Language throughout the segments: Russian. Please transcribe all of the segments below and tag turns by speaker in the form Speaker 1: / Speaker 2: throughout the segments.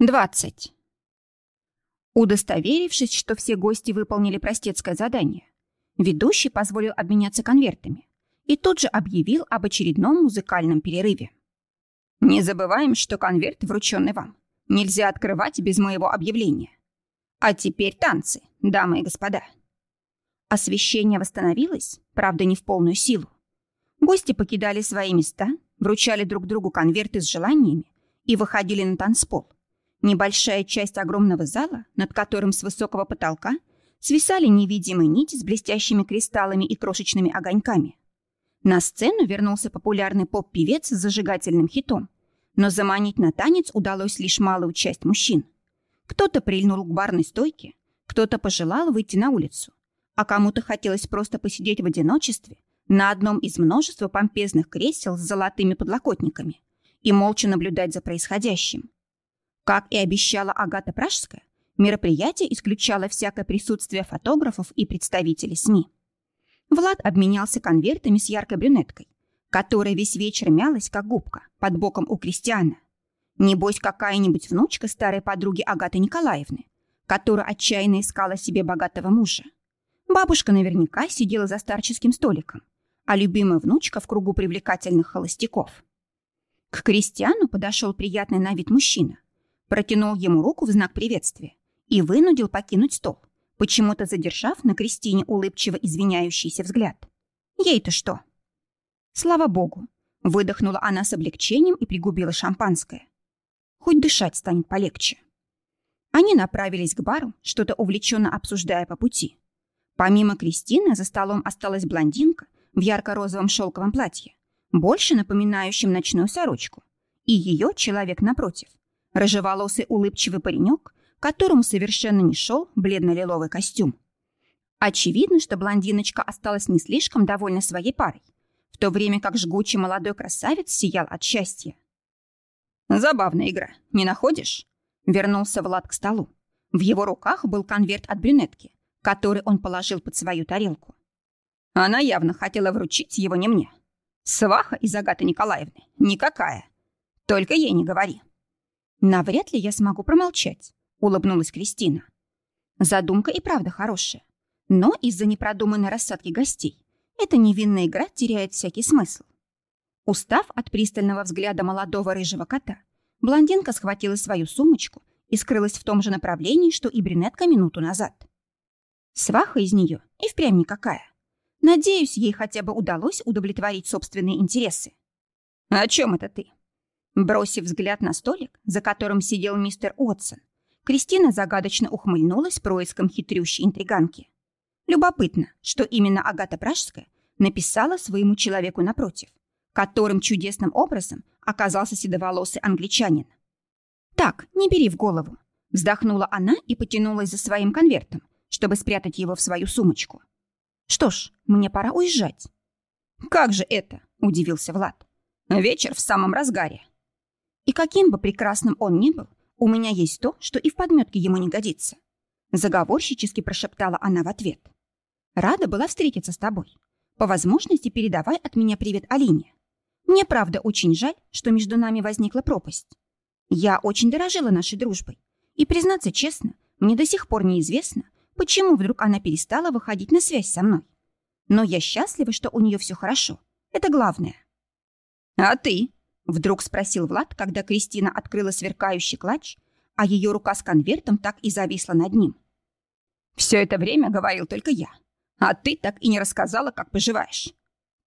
Speaker 1: 20. Удостоверившись, что все гости выполнили простецкое задание, ведущий позволил обменяться конвертами и тут же объявил об очередном музыкальном перерыве. «Не забываем, что конверт, врученный вам, нельзя открывать без моего объявления. А теперь танцы, дамы и господа». Освещение восстановилось, правда, не в полную силу. Гости покидали свои места, вручали друг другу конверты с желаниями и выходили на танцпол. Небольшая часть огромного зала, над которым с высокого потолка свисали невидимые нити с блестящими кристаллами и крошечными огоньками. На сцену вернулся популярный поп-певец с зажигательным хитом, но заманить на танец удалось лишь малую часть мужчин. Кто-то прильнул к барной стойке, кто-то пожелал выйти на улицу, а кому-то хотелось просто посидеть в одиночестве на одном из множества помпезных кресел с золотыми подлокотниками и молча наблюдать за происходящим. Как и обещала Агата Пражская, мероприятие исключало всякое присутствие фотографов и представителей СМИ. Влад обменялся конвертами с яркой брюнеткой, которая весь вечер мялась, как губка, под боком у Кристиана. Небось, какая-нибудь внучка старой подруги Агаты Николаевны, которая отчаянно искала себе богатого мужа. Бабушка наверняка сидела за старческим столиком, а любимая внучка в кругу привлекательных холостяков. К Кристиану подошел приятный на вид мужчина, протянул ему руку в знак приветствия и вынудил покинуть стол, почему-то задержав на Кристине улыбчиво извиняющийся взгляд. Ей-то что? Слава богу, выдохнула она с облегчением и пригубила шампанское. Хоть дышать станет полегче. Они направились к бару, что-то увлеченно обсуждая по пути. Помимо Кристины за столом осталась блондинка в ярко-розовом шелковом платье, больше напоминающем ночную сорочку, и ее человек напротив, Рыжеволосый улыбчивый паренек, которому совершенно не шел бледно-лиловый костюм. Очевидно, что блондиночка осталась не слишком довольна своей парой, в то время как жгучий молодой красавец сиял от счастья. «Забавная игра, не находишь?» Вернулся Влад к столу. В его руках был конверт от брюнетки, который он положил под свою тарелку. Она явно хотела вручить его не мне. Сваха из Агаты Николаевны никакая. Только ей не говори. «Навряд ли я смогу промолчать», — улыбнулась Кристина. Задумка и правда хорошая. Но из-за непродуманной рассадки гостей эта невинная игра теряет всякий смысл. Устав от пристального взгляда молодого рыжего кота, блондинка схватила свою сумочку и скрылась в том же направлении, что и брюнетка минуту назад. Сваха из нее и впрямь никакая. Надеюсь, ей хотя бы удалось удовлетворить собственные интересы. «О чем это ты?» Бросив взгляд на столик, за которым сидел мистер Уотсон, Кристина загадочно ухмыльнулась происком хитрющей интриганки. Любопытно, что именно Агата Пражская написала своему человеку напротив, которым чудесным образом оказался седоволосый англичанин. «Так, не бери в голову», — вздохнула она и потянулась за своим конвертом, чтобы спрятать его в свою сумочку. «Что ж, мне пора уезжать». «Как же это?» — удивился Влад. «Вечер в самом разгаре». И каким бы прекрасным он ни был, у меня есть то, что и в подметке ему не годится. Заговорщически прошептала она в ответ. Рада была встретиться с тобой. По возможности передавай от меня привет Алине. Мне правда очень жаль, что между нами возникла пропасть. Я очень дорожила нашей дружбой. И, признаться честно, мне до сих пор неизвестно, почему вдруг она перестала выходить на связь со мной. Но я счастлива, что у нее все хорошо. Это главное. «А ты?» Вдруг спросил Влад, когда Кристина открыла сверкающий клатч, а ее рука с конвертом так и зависла над ним. «Все это время говорил только я, а ты так и не рассказала, как поживаешь.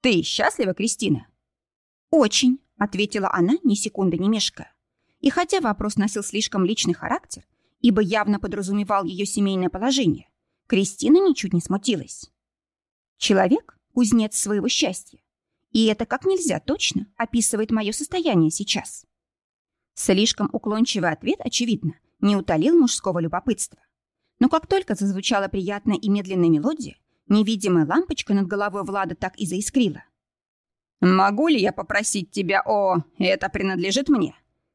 Speaker 1: Ты счастлива, Кристина?» «Очень», — ответила она, ни секунды не мешкая. И хотя вопрос носил слишком личный характер, ибо явно подразумевал ее семейное положение, Кристина ничуть не смутилась. Человек — кузнец своего счастья, и это как нельзя точно описывает мое состояние сейчас. Слишком уклончивый ответ, очевидно, не утолил мужского любопытства. Но как только зазвучала приятная и медленная мелодия, невидимая лампочка над головой Влада так и заискрила. «Могу ли я попросить тебя о... это принадлежит мне?»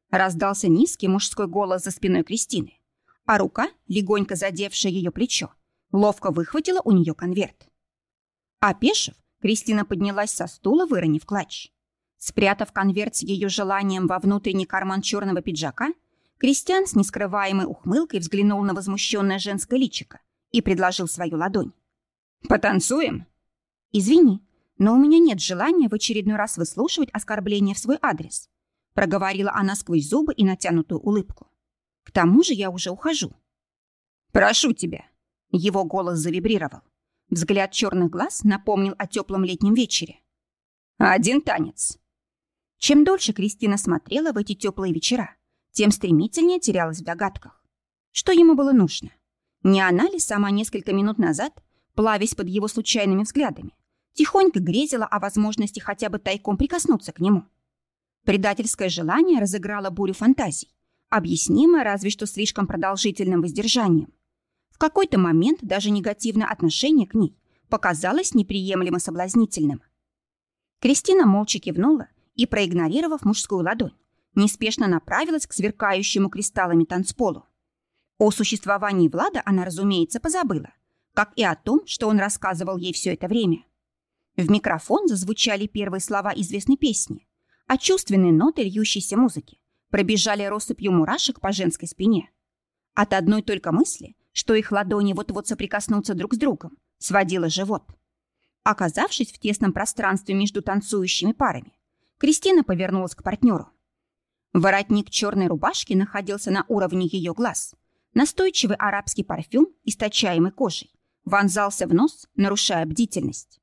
Speaker 1: Раздался низкий мужской голос за спиной Кристины, а рука, легонько задевшая ее плечо, ловко выхватила у нее конверт. Опешив, Кристина поднялась со стула, выронив клатч. Спрятав конверт с ее желанием во внутренний карман черного пиджака, Кристиан с нескрываемой ухмылкой взглянул на возмущенное женское личико и предложил свою ладонь. «Потанцуем?» «Извини, но у меня нет желания в очередной раз выслушивать оскорбления в свой адрес», проговорила она сквозь зубы и натянутую улыбку. «К тому же я уже ухожу». «Прошу тебя!» Его голос завибрировал. Взгляд черных глаз напомнил о теплом летнем вечере. «Один танец!» Чем дольше Кристина смотрела в эти теплые вечера, тем стремительнее терялась в догадках. Что ему было нужно? Не она ли сама несколько минут назад, плавясь под его случайными взглядами, тихонько грезила о возможности хотя бы тайком прикоснуться к нему? Предательское желание разыграло бурю фантазий, объяснимое разве что слишком продолжительным воздержанием. В какой-то момент даже негативное отношение к ней показалось неприемлемо соблазнительным. Кристина молча кивнула и, проигнорировав мужскую ладонь, неспешно направилась к сверкающему кристаллами танцполу. О существовании Влада она, разумеется, позабыла, как и о том, что он рассказывал ей все это время. В микрофон зазвучали первые слова известной песни, а чувственные ноты льющейся музыки пробежали россыпью мурашек по женской спине. От одной только мысли, что их ладони вот-вот соприкоснутся друг с другом, сводило живот. Оказавшись в тесном пространстве между танцующими парами, Кристина повернулась к партнеру. Воротник черной рубашки находился на уровне ее глаз. Настойчивый арабский парфюм, источаемый кожей, вонзался в нос, нарушая бдительность.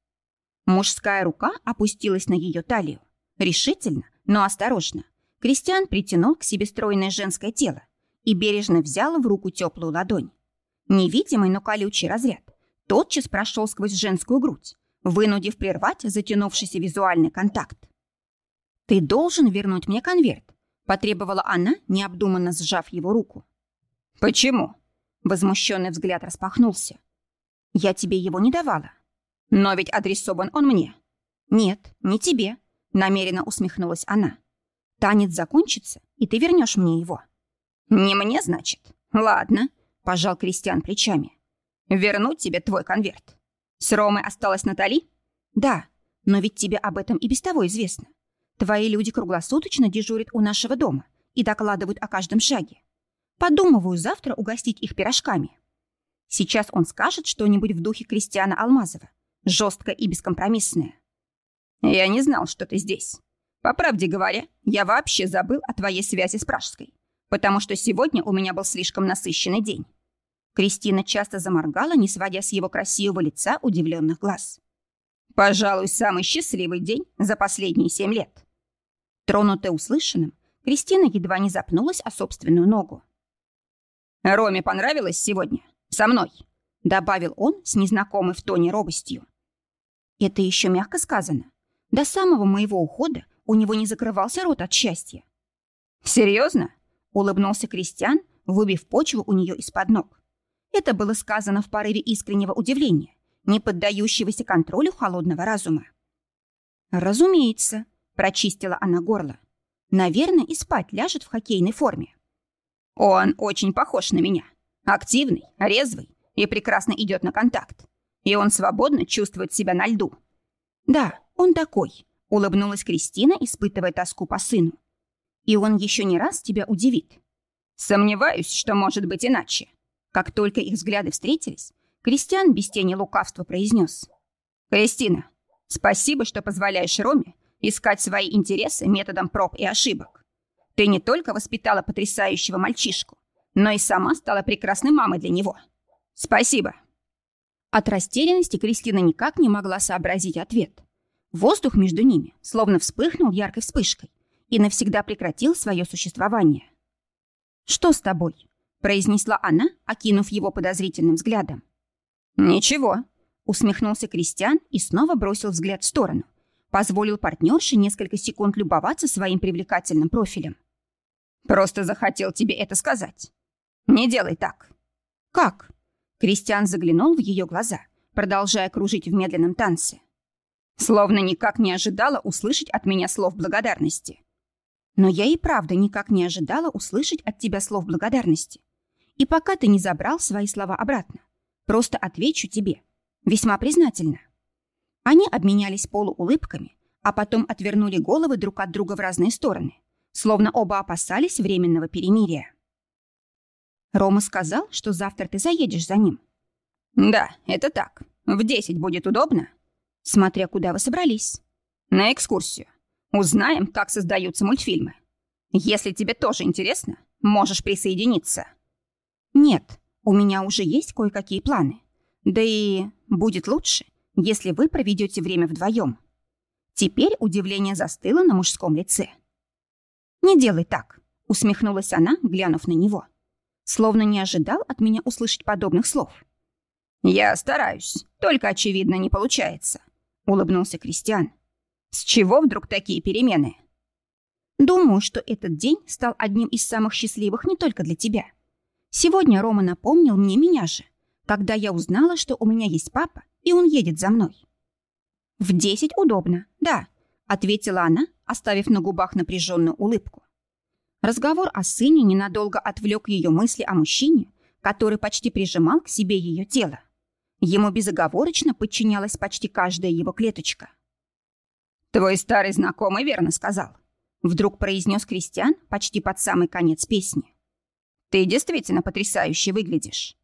Speaker 1: Мужская рука опустилась на ее талию. Решительно, но осторожно. Кристиан притянул к себе стройное женское тело и бережно взял в руку теплую ладонь. Невидимый, но колючий разряд тотчас прошел сквозь женскую грудь, вынудив прервать затянувшийся визуальный контакт. «Ты должен вернуть мне конверт», Потребовала она, необдуманно сжав его руку. «Почему?» Возмущенный взгляд распахнулся. «Я тебе его не давала. Но ведь адресован он мне». «Нет, не тебе», — намеренно усмехнулась она. «Танец закончится, и ты вернешь мне его». «Не мне, значит? Ладно», — пожал Кристиан плечами. «Вернуть тебе твой конверт. С Ромой осталась Натали?» «Да, но ведь тебе об этом и без того известно. Твои люди круглосуточно дежурят у нашего дома и докладывают о каждом шаге. Подумываю завтра угостить их пирожками. Сейчас он скажет что-нибудь в духе Кристиана Алмазова, жесткое и бескомпромиссное. Я не знал, что ты здесь. По правде говоря, я вообще забыл о твоей связи с Пражской, потому что сегодня у меня был слишком насыщенный день. Кристина часто заморгала, не сводя с его красивого лица удивленных глаз. Пожалуй, самый счастливый день за последние семь лет. Тронутая услышанным, Кристина едва не запнулась о собственную ногу. «Роме понравилось сегодня? Со мной?» добавил он с незнакомой в тоне робостью. Это еще мягко сказано. До самого моего ухода у него не закрывался рот от счастья. «Серьезно?» — улыбнулся Кристиан, выбив почву у нее из-под ног. Это было сказано в порыве искреннего удивления, не поддающегося контролю холодного разума. «Разумеется», Прочистила она горло. Наверное, и спать ляжет в хоккейной форме. Он очень похож на меня. Активный, резвый и прекрасно идет на контакт. И он свободно чувствует себя на льду. Да, он такой, улыбнулась Кристина, испытывая тоску по сыну. И он еще не раз тебя удивит. Сомневаюсь, что может быть иначе. Как только их взгляды встретились, Кристиан без тени лукавства произнес. «Кристина, спасибо, что позволяешь Роме искать свои интересы методом проб и ошибок. Ты не только воспитала потрясающего мальчишку, но и сама стала прекрасной мамой для него. Спасибо. От растерянности Кристина никак не могла сообразить ответ. Воздух между ними словно вспыхнул яркой вспышкой и навсегда прекратил свое существование. «Что с тобой?» – произнесла она, окинув его подозрительным взглядом. «Ничего», – усмехнулся Кристиан и снова бросил взгляд в сторону – позволил партнерше несколько секунд любоваться своим привлекательным профилем. «Просто захотел тебе это сказать. Не делай так». «Как?» Кристиан заглянул в ее глаза, продолжая кружить в медленном танце. Словно никак не ожидала услышать от меня слов благодарности. Но я и правда никак не ожидала услышать от тебя слов благодарности. И пока ты не забрал свои слова обратно, просто отвечу тебе. Весьма признательна. Они обменялись полуулыбками, а потом отвернули головы друг от друга в разные стороны, словно оба опасались временного перемирия. Рома сказал, что завтра ты заедешь за ним.
Speaker 2: Да, это так. В десять будет удобно.
Speaker 1: Смотря куда вы собрались.
Speaker 2: На экскурсию. Узнаем, как создаются мультфильмы. Если тебе тоже интересно, можешь присоединиться.
Speaker 1: Нет, у меня уже есть кое-какие планы. Да и будет лучше, если вы проведете время вдвоем. Теперь удивление застыло на мужском лице. «Не делай так», — усмехнулась она, глянув на него. Словно не ожидал от меня услышать подобных слов.
Speaker 2: «Я стараюсь, только, очевидно, не получается», — улыбнулся Кристиан. «С чего вдруг такие перемены?»
Speaker 1: «Думаю, что этот день стал одним из самых счастливых не только для тебя. Сегодня Рома напомнил мне меня же, когда я узнала, что у меня есть папа, и он едет за мной. «В десять удобно, да», — ответила она, оставив на губах напряженную улыбку. Разговор о сыне ненадолго отвлек ее мысли о мужчине, который почти прижимал к себе ее тело. Ему безоговорочно подчинялась почти каждая его клеточка.
Speaker 2: «Твой старый знакомый верно сказал», — вдруг произнес Кристиан почти под самый конец песни. «Ты действительно потрясающе выглядишь».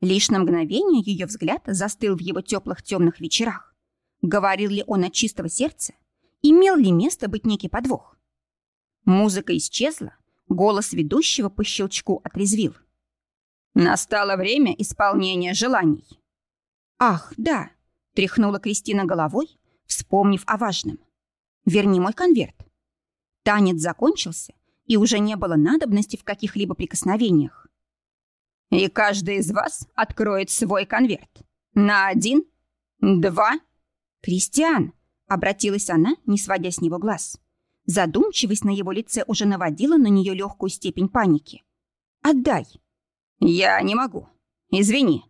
Speaker 1: Лишь на мгновение ее взгляд застыл в его теплых темных вечерах. Говорил ли он от чистого сердца? Имел ли место быть некий подвох? Музыка исчезла, голос ведущего по щелчку отрезвил.
Speaker 2: «Настало время исполнения желаний».
Speaker 1: «Ах, да», — тряхнула Кристина головой, вспомнив о важном. «Верни мой конверт». Танец закончился, и уже не было надобности в каких-либо прикосновениях.
Speaker 2: «И каждый из вас откроет свой конверт. На один, два...»
Speaker 1: «Кристиан!» — обратилась она, не сводя с него глаз. Задумчивость на его лице уже наводила на нее легкую степень паники. «Отдай!»
Speaker 2: «Я не могу. Извини».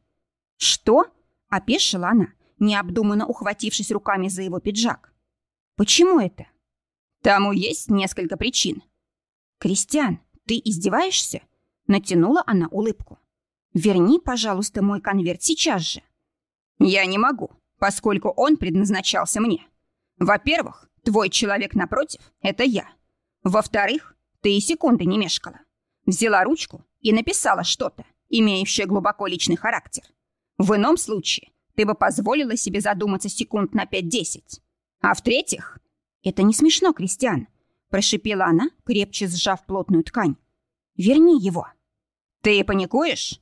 Speaker 1: «Что?» — опешила она, необдуманно ухватившись руками за его пиджак. «Почему это?»
Speaker 2: «Тому есть несколько причин».
Speaker 1: «Кристиан, ты издеваешься?» Натянула она улыбку. «Верни, пожалуйста, мой конверт сейчас же».
Speaker 2: «Я не могу поскольку он предназначался мне. Во-первых, твой человек напротив — это я. Во-вторых, ты и секунды не мешкала. Взяла ручку и написала что-то, имеющее глубоко личный характер. В ином случае ты бы позволила себе задуматься секунд на 5-10. А в-третьих...
Speaker 1: «Это не смешно, Кристиан», — прошипела она, крепче сжав плотную ткань. «Верни его».
Speaker 2: «Ты паникуешь?»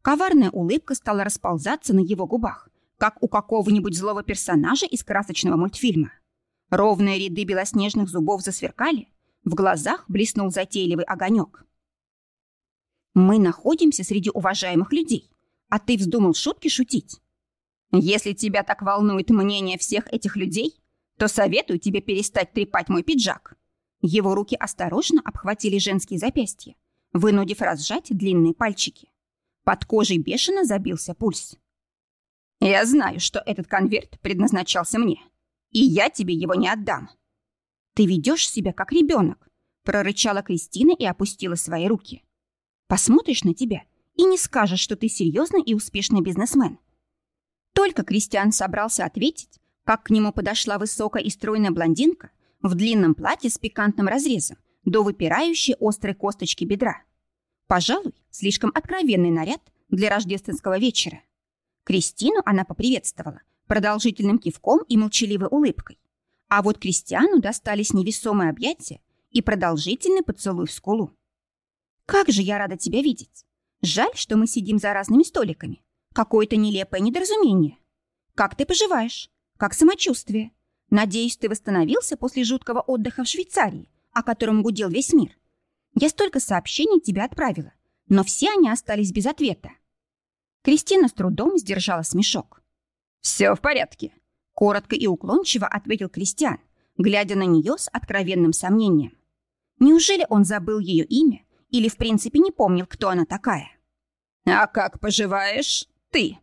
Speaker 1: Коварная улыбка стала расползаться на его губах, как у какого-нибудь злого персонажа из красочного мультфильма. Ровные ряды белоснежных зубов засверкали, в глазах блеснул затейливый огонек. «Мы находимся среди уважаемых людей, а ты вздумал шутки шутить?»
Speaker 2: «Если тебя так волнует мнение всех этих людей, то советую тебе перестать трепать мой пиджак».
Speaker 1: Его руки осторожно обхватили женские запястья, вынудив разжать длинные пальчики. Под кожей бешено забился пульс.
Speaker 2: Я знаю, что этот конверт предназначался мне, и я тебе его не отдам.
Speaker 1: Ты ведешь себя как ребенок, прорычала Кристина и опустила свои руки. Посмотришь на тебя и не скажешь, что ты серьезный и успешный бизнесмен. Только Кристиан собрался ответить, как к нему подошла высокая и стройная блондинка в длинном платье с пикантным разрезом до выпирающей острой косточки бедра. Пожалуй, слишком откровенный наряд для рождественского вечера. Кристину она поприветствовала продолжительным кивком и молчаливой улыбкой. А вот Кристиану достались невесомые объятия и продолжительный поцелуй в скулу. «Как же я рада тебя видеть! Жаль, что мы сидим за разными столиками. Какое-то нелепое недоразумение. Как ты поживаешь? Как самочувствие? Надеюсь, ты восстановился после жуткого отдыха в Швейцарии, о котором гудел весь мир. Я столько сообщений тебе отправила, но все они остались без ответа. Кристина с трудом сдержала смешок.
Speaker 2: «Все в порядке», —
Speaker 1: коротко и уклончиво ответил Кристиан, глядя на нее с откровенным сомнением. Неужели он забыл ее имя или в принципе не помнил, кто она такая?
Speaker 2: «А как поживаешь ты?»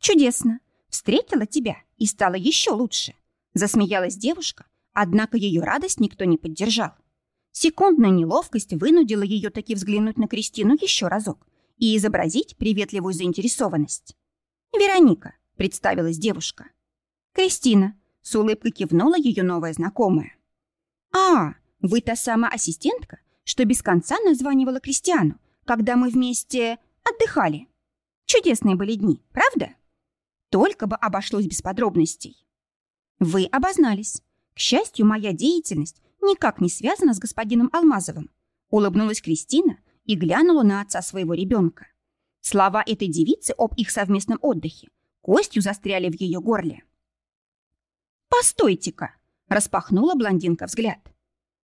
Speaker 1: «Чудесно. Встретила тебя и стало еще лучше», — засмеялась девушка, однако ее радость никто не поддержал. Секундная неловкость вынудила ее таки взглянуть на Кристину еще разок и изобразить приветливую заинтересованность. «Вероника», — представилась девушка. «Кристина», — с улыбкой кивнула ее новая знакомая. «А, вы та самая ассистентка, что без конца названивала Кристиану, когда мы вместе отдыхали. Чудесные были дни, правда? Только бы обошлось без подробностей. Вы обознались. К счастью, моя деятельность никак не связана с господином Алмазовым. Улыбнулась Кристина и глянула на отца своего ребенка. Слова этой девицы об их совместном отдыхе костью застряли в ее горле. «Постойте-ка!» — распахнула блондинка взгляд.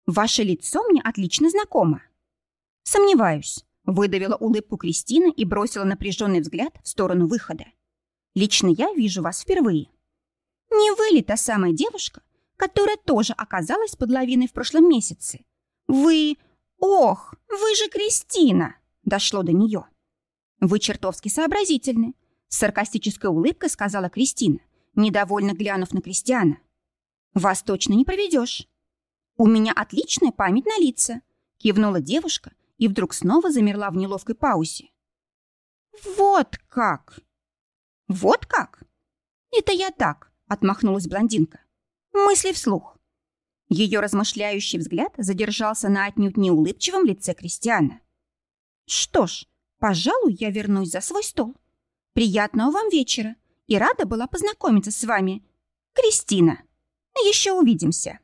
Speaker 1: «Ваше лицо мне отлично знакомо». «Сомневаюсь», — выдавила улыбку Кристина и бросила напряженный взгляд в сторону выхода. «Лично я вижу вас впервые». «Не вы ли та самая девушка, которая тоже оказалась под лавиной в прошлом месяце? Вы... Ох, вы же Кристина!» — дошло до нее. «Вы чертовски сообразительны», — с саркастической улыбкой сказала Кристина, недовольно глянув на Кристиана. «Вас точно не проведешь». «У меня отличная память на лица», — кивнула девушка и вдруг снова замерла в неловкой паузе. «Вот как!» «Вот как?» «Это я так», — отмахнулась блондинка. «Мысли вслух». Ее размышляющий взгляд задержался на отнюдь неулыбчивом лице Кристиана. «Что ж, пожалуй, я вернусь за свой стол. Приятного вам вечера и рада была познакомиться с вами, Кристина. Еще увидимся».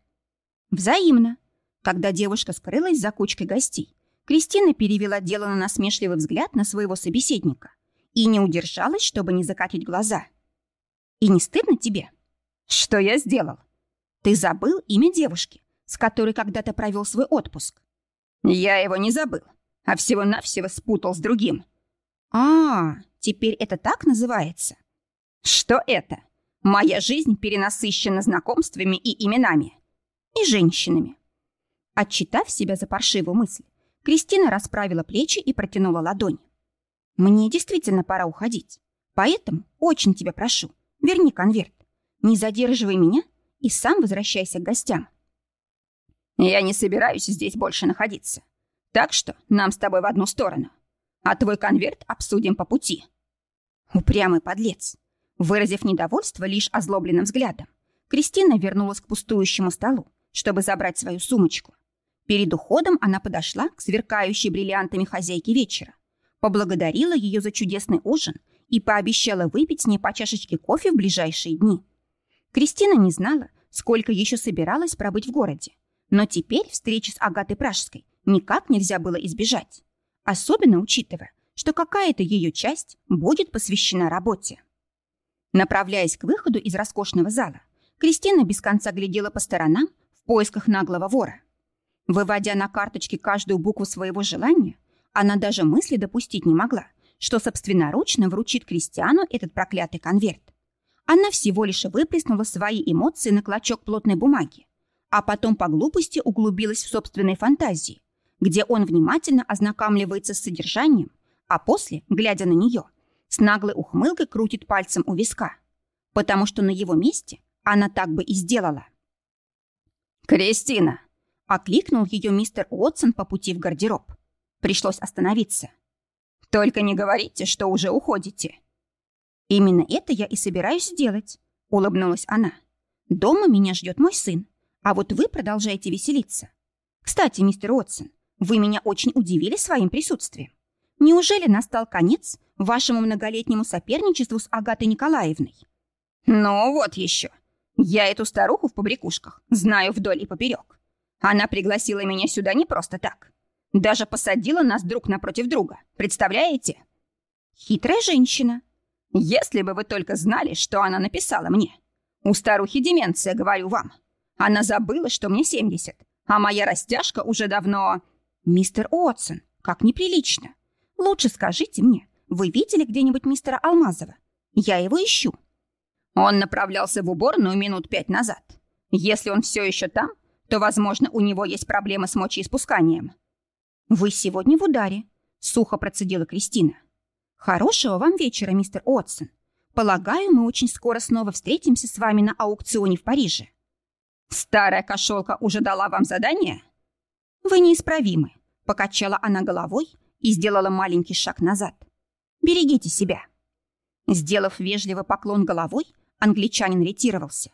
Speaker 1: Взаимно. Когда девушка скрылась за кучкой гостей, Кристина перевела дело на насмешливый взгляд на своего собеседника и не удержалась, чтобы не закатить глаза. «И не стыдно тебе?» «Что я сделал?» «Ты забыл имя девушки, с которой когда-то провел свой отпуск». «Я его не забыл, а всего-навсего спутал с другим». «А, теперь это так называется?» «Что это? Моя жизнь перенасыщена знакомствами и именами. И женщинами». Отчитав себя за паршивую мысль, Кристина расправила плечи и протянула ладонь. «Мне действительно пора уходить. Поэтому очень тебя прошу, верни конверт. Не задерживай меня и сам возвращайся к гостям». «Я не собираюсь здесь больше находиться. Так что нам с тобой в одну сторону. А твой конверт обсудим по пути». Упрямый подлец. Выразив недовольство лишь озлобленным взглядом, Кристина вернулась к пустующему столу, чтобы забрать свою сумочку. Перед уходом она подошла к сверкающей бриллиантами хозяйке вечера, поблагодарила ее за чудесный ужин и пообещала выпить с ней по чашечке кофе в ближайшие дни. Кристина не знала, сколько еще собиралась пробыть в городе, но теперь встречи с Агатой Пражской никак нельзя было избежать, особенно учитывая, что какая-то ее часть будет посвящена работе. Направляясь к выходу из роскошного зала, Кристина без конца глядела по сторонам в поисках наглого вора. Выводя на карточке каждую букву своего желания, она даже мысли допустить не могла, что собственноручно вручит Кристиану этот проклятый конверт. Она всего лишь выплеснула свои эмоции на клочок плотной бумаги, а потом по глупости углубилась в собственной фантазии, где он внимательно ознакомливается с содержанием, а после, глядя на нее, с наглой ухмылкой крутит пальцем у виска, потому что на его месте она так бы и сделала. «Кристина!» Окликнул ее мистер Уотсон по пути в гардероб. Пришлось остановиться. «Только не говорите, что уже уходите». «Именно это я и собираюсь сделать», — улыбнулась она. «Дома меня ждет мой сын, а вот вы продолжаете веселиться. Кстати, мистер Уотсон, вы меня очень удивили своим присутствием. Неужели настал конец вашему многолетнему соперничеству с Агатой Николаевной?»
Speaker 2: «Ну вот еще. Я эту старуху в побрякушках знаю вдоль и поперек. Она пригласила меня сюда не просто так. Даже посадила нас друг напротив друга. Представляете?
Speaker 1: Хитрая женщина.
Speaker 2: Если бы вы только знали, что она написала мне. У старухи деменция, говорю вам. Она забыла, что мне 70, а моя растяжка уже давно...
Speaker 1: Мистер Уотсон, как неприлично. Лучше скажите мне, вы видели где-нибудь мистера Алмазова? Я его ищу.
Speaker 2: Он направлялся в уборную минут пять назад. Если он все еще там, то, возможно, у него есть проблемы с мочеиспусканием.
Speaker 1: «Вы сегодня в ударе», — сухо процедила Кристина. «Хорошего вам вечера, мистер Отсон. Полагаю, мы очень скоро снова встретимся с вами на аукционе в Париже».
Speaker 2: «Старая кошелка уже дала вам задание?»
Speaker 1: «Вы неисправимы», — покачала она головой и сделала маленький шаг назад. «Берегите себя». Сделав вежливый поклон головой, англичанин ретировался.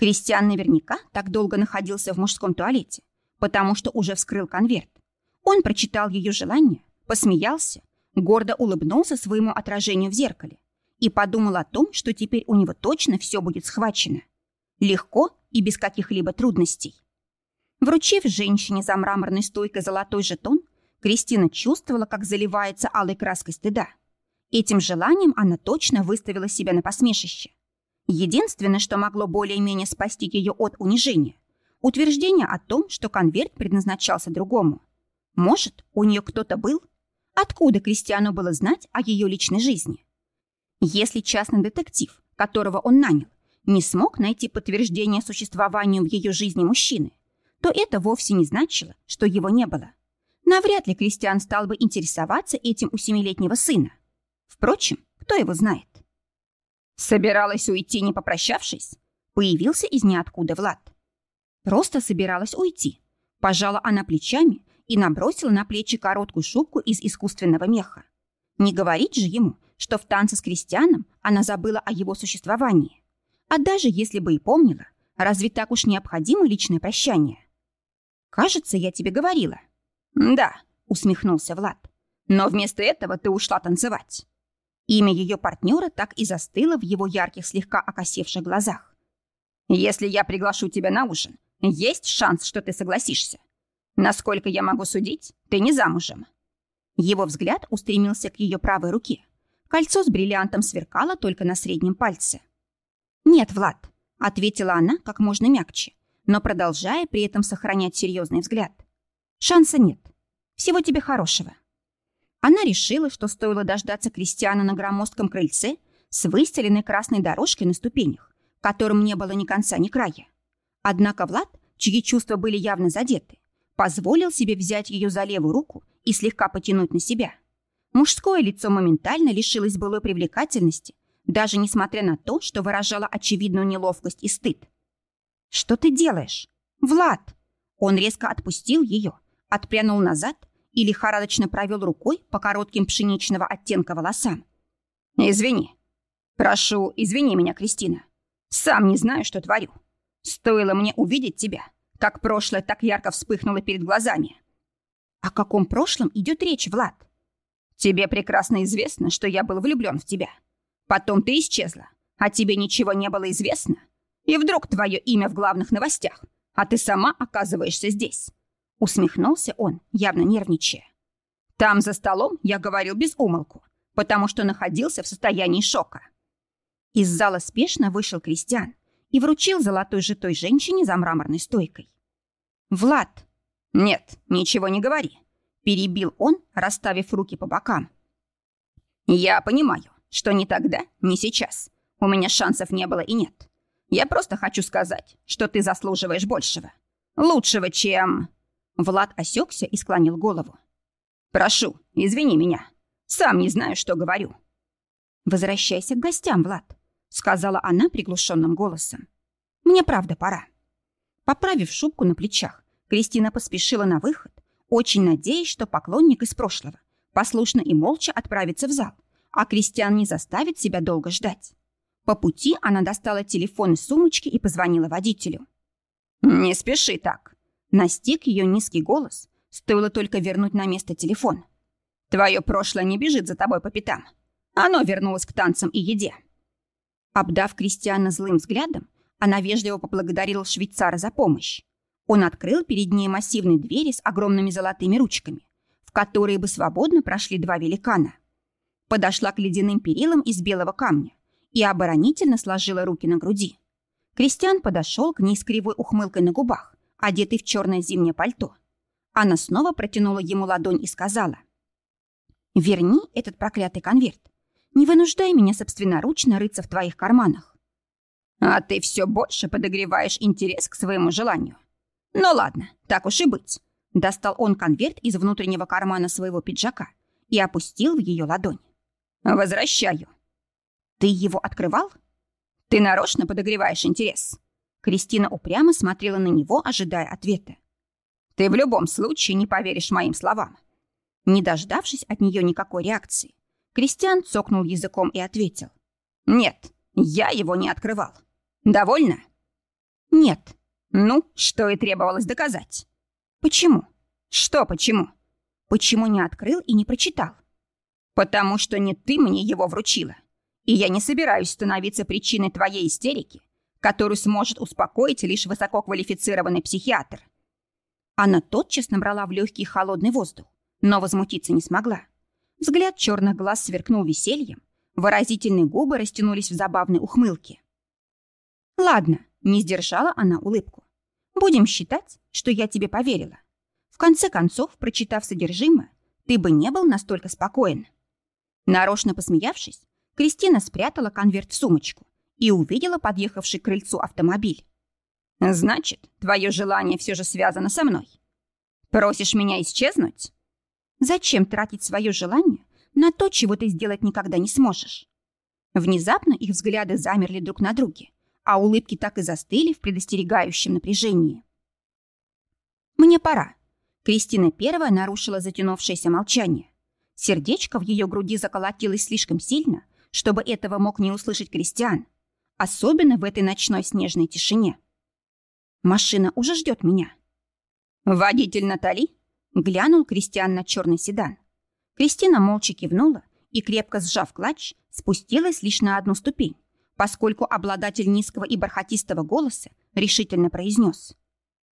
Speaker 1: Кристиан наверняка так долго находился в мужском туалете, потому что уже вскрыл конверт. Он прочитал ее желание, посмеялся, гордо улыбнулся своему отражению в зеркале и подумал о том, что теперь у него точно все будет схвачено. Легко и без каких-либо трудностей. Вручив женщине за мраморной стойкой золотой жетон, Кристина чувствовала, как заливается алой краской стыда. Этим желанием она точно выставила себя на посмешище. Единственное, что могло более-менее спасти ее от унижения – утверждение о том, что конверт предназначался другому. Может, у нее кто-то был? Откуда Кристиану было знать о ее личной жизни? Если частный детектив, которого он нанял, не смог найти подтверждение существованию в ее жизни мужчины, то это вовсе не значило, что его не было. Навряд ли Кристиан стал бы интересоваться этим у семилетнего сына. Впрочем, кто его знает?
Speaker 2: Собиралась уйти, не попрощавшись?
Speaker 1: Появился из ниоткуда Влад. Просто собиралась уйти. Пожала она плечами и набросила на плечи короткую шубку из искусственного меха. Не говорить же ему, что в танце с Кристианом она забыла о его существовании. А даже если бы и помнила, разве так уж необходимо личное прощание? «Кажется, я тебе говорила».
Speaker 2: «Да», — усмехнулся Влад. «Но вместо этого ты ушла танцевать».
Speaker 1: Имя ее партнера так и застыло в его ярких, слегка окосевших глазах.
Speaker 2: «Если я приглашу тебя на ужин, есть шанс, что ты согласишься. Насколько я могу судить, ты не замужем».
Speaker 1: Его взгляд устремился к ее правой руке. Кольцо с бриллиантом сверкало только на среднем пальце. «Нет, Влад», — ответила она как можно мягче, но продолжая при этом сохранять серьезный взгляд. «Шанса нет. Всего тебе хорошего». Она решила, что стоило дождаться Кристиана на громоздком крыльце с выстеленной красной дорожкой на ступенях, которым не было ни конца, ни края. Однако Влад, чьи чувства были явно задеты, позволил себе взять ее за левую руку и слегка потянуть на себя. Мужское лицо моментально лишилось былой привлекательности, даже несмотря на то, что выражало очевидную неловкость и стыд. «Что ты делаешь? Влад!» Он резко отпустил ее, отпрянул назад и лихорадочно провел рукой по коротким пшеничного оттенка волосам.
Speaker 2: «Извини. Прошу, извини меня, Кристина. Сам не знаю, что творю. Стоило мне увидеть тебя, как прошлое так ярко вспыхнуло перед глазами».
Speaker 1: «О каком прошлом идет речь, Влад?»
Speaker 2: «Тебе прекрасно известно, что я был влюблен в тебя. Потом ты исчезла, а тебе ничего не было известно. И вдруг твое имя в главных новостях, а ты сама оказываешься здесь.
Speaker 1: Усмехнулся он, явно нервничая.
Speaker 2: Там за столом я говорил без умолку, потому что находился в состоянии шока.
Speaker 1: Из зала спешно вышел Кристиан и вручил золотой житой женщине за мраморной стойкой. «Влад!»
Speaker 2: «Нет, ничего не говори», — перебил он, расставив руки по бокам. «Я понимаю, что ни тогда, ни сейчас. У меня шансов не было и нет. Я просто хочу сказать, что ты заслуживаешь большего. Лучшего, чем...»
Speaker 1: Влад осекся и склонил голову.
Speaker 2: «Прошу, извини меня. Сам не знаю, что говорю».
Speaker 1: «Возвращайся к гостям, Влад», — сказала она приглушенным голосом. «Мне правда пора». Поправив шубку на плечах, Кристина поспешила на выход, очень надеясь, что поклонник из прошлого послушно и молча отправится в зал, а Кристиан не заставит себя долго ждать. По пути она достала телефон из сумочки и позвонила водителю.
Speaker 2: «Не спеши так»,
Speaker 1: Настиг ее низкий голос, стоило только вернуть на место телефон.
Speaker 2: «Твое прошлое не бежит за тобой по пятам. Оно вернулось к танцам и еде».
Speaker 1: Обдав Кристиана злым взглядом, она вежливо поблагодарила швейцара за помощь. Он открыл перед ней массивные двери с огромными золотыми ручками, в которые бы свободно прошли два великана. Подошла к ледяным перилам из белого камня и оборонительно сложила руки на груди. Кристиан подошел к ней с кривой ухмылкой на губах одетый в черное зимнее пальто. Она снова протянула ему ладонь и сказала. «Верни этот проклятый конверт. Не вынуждай меня собственноручно рыться в твоих карманах».
Speaker 2: «А ты все больше подогреваешь интерес к своему желанию. Ну ладно, так уж и быть».
Speaker 1: Достал он конверт из внутреннего кармана своего пиджака и опустил в ее ладонь.
Speaker 2: «Возвращаю».
Speaker 1: «Ты его открывал?»
Speaker 2: «Ты нарочно подогреваешь интерес».
Speaker 1: Кристина упрямо смотрела на него, ожидая ответа.
Speaker 2: «Ты в любом случае не поверишь моим словам».
Speaker 1: Не дождавшись от нее никакой реакции, Кристиан цокнул языком и ответил.
Speaker 2: «Нет, я его не открывал. Довольно?»
Speaker 1: «Нет».
Speaker 2: «Ну, что и требовалось доказать».
Speaker 1: «Почему?»
Speaker 2: «Что почему?»
Speaker 1: Почему не открыл и не прочитал?
Speaker 2: Потому что не ты мне его вручила. И я не собираюсь становиться причиной твоей истерики, которую сможет успокоить лишь высококвалифицированный психиатр.
Speaker 1: Она тотчас набрала в легкий холодный воздух, но возмутиться не смогла. Взгляд черных глаз сверкнул весельем, выразительные губы растянулись в забавной ухмылке. «Ладно», — не сдержала она улыбку. «Будем считать, что я тебе поверила. В конце концов, прочитав содержимое, ты бы не был настолько спокоен». Нарочно посмеявшись, Кристина спрятала конверт в сумочку и увидела подъехавший к крыльцу автомобиль.
Speaker 2: «Значит, твое желание все же связано со мной. Просишь меня исчезнуть?»
Speaker 1: «Зачем тратить свое желание на то, чего ты сделать никогда не сможешь?» Внезапно их взгляды замерли друг на друге, а улыбки так и застыли в предостерегающем напряжении. «Мне пора». Кристина первая нарушила затянувшееся молчание. Сердечко в ее груди заколотилось слишком сильно, чтобы этого мог не услышать Кристиан, особенно в этой ночной снежной тишине. Машина уже ждет меня.
Speaker 2: «Водитель Натали?» — глянул Кристиан на черный седан.
Speaker 1: Кристина молча кивнула и, крепко сжав клатч, спустилась лишь на одну ступень, поскольку обладатель низкого и бархатистого голоса решительно произнес.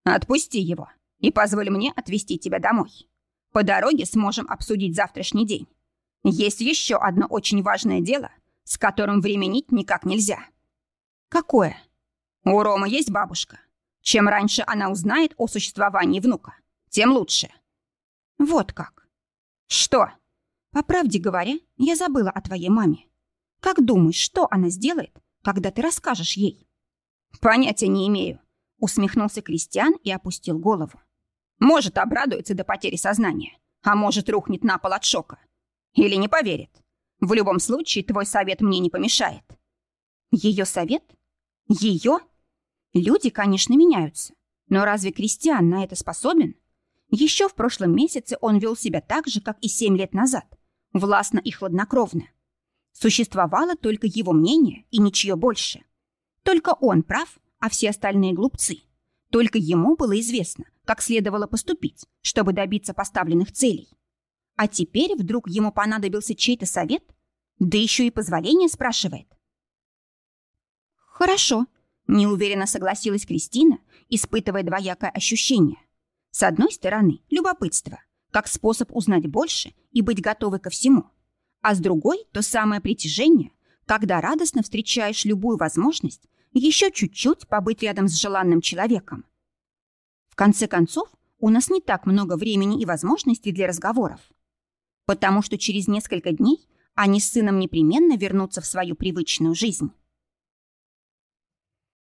Speaker 2: «Отпусти его и позволь мне отвезти тебя домой. По дороге сможем обсудить завтрашний день. Есть еще одно очень важное дело, с которым временить никак нельзя».
Speaker 1: «Какое?»
Speaker 2: «У Ромы есть бабушка. Чем раньше она узнает о существовании внука, тем лучше».
Speaker 1: «Вот как».
Speaker 2: «Что?»
Speaker 1: «По правде говоря, я забыла о твоей маме. Как думаешь, что она сделает, когда ты расскажешь ей?»
Speaker 2: «Понятия не имею», — усмехнулся Кристиан и опустил голову. «Может, обрадуется до потери сознания, а может, рухнет на пол от шока. Или не поверит. В любом случае, твой совет мне не помешает».
Speaker 1: «Ее совет? Ее?» Люди, конечно, меняются. Но разве Кристиан на это способен? Еще в прошлом месяце он вел себя так же, как и семь лет назад. Властно и хладнокровно. Существовало только его мнение и ничье больше. Только он прав, а все остальные глупцы. Только ему было известно, как следовало поступить, чтобы добиться поставленных целей. А теперь вдруг ему понадобился чей-то совет? Да еще и позволение спрашивает. «Хорошо», — неуверенно согласилась Кристина, испытывая двоякое ощущение. С одной стороны, любопытство, как способ узнать больше и быть готовой ко всему. А с другой — то самое притяжение, когда радостно встречаешь любую возможность еще чуть-чуть побыть рядом с желанным человеком. В конце концов, у нас не так много времени и возможностей для разговоров. Потому что через несколько дней они с сыном непременно вернутся в свою привычную жизнь.